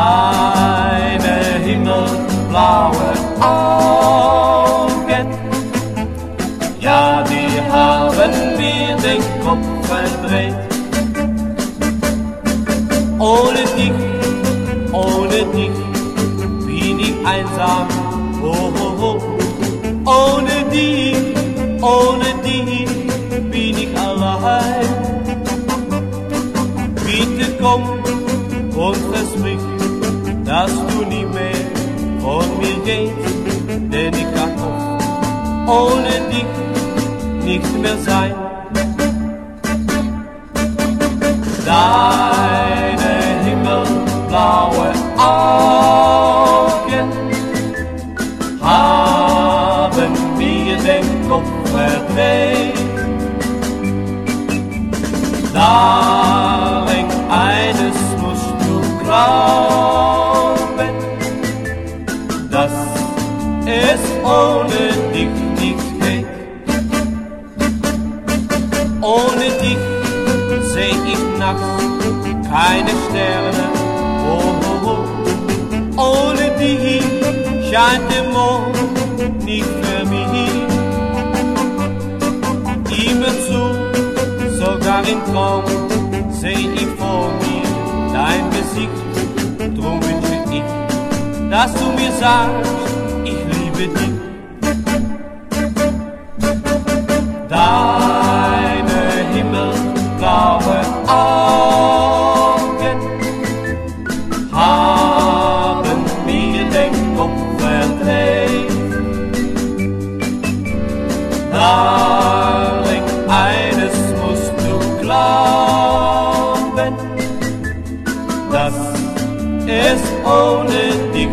Deine himmelblaue Augen, ja, die haben mir den Kopf verdreht. Ohne dich, ohne dich bin ich einsam. Oh, oh, oh. Ohne dich, ohne dich bin ich allein. Bitte komm und versprich, dass du nie mehr von mir gehst, denn ich kann oft ohne dich nicht mehr sein. Deine himmelblaue Augen haben mir den Kopf verdreht. Darin eines musst du glauben, ich nachts keine Sterne. Oh, oh, oh. Ohne dich scheint der Mond nicht für mich. Immerzu, sogar im Traum, seh ich vor mir dein Gesicht. Drum wünsche ich, dass du mir sagst, Darling, eines musst du glauben, dass es ohne dich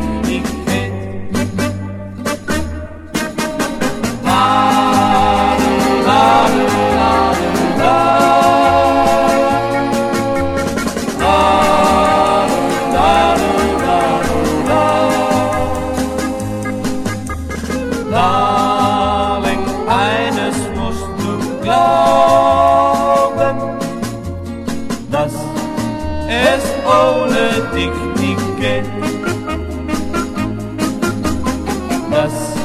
dass es ohne dich nicht geht. Dass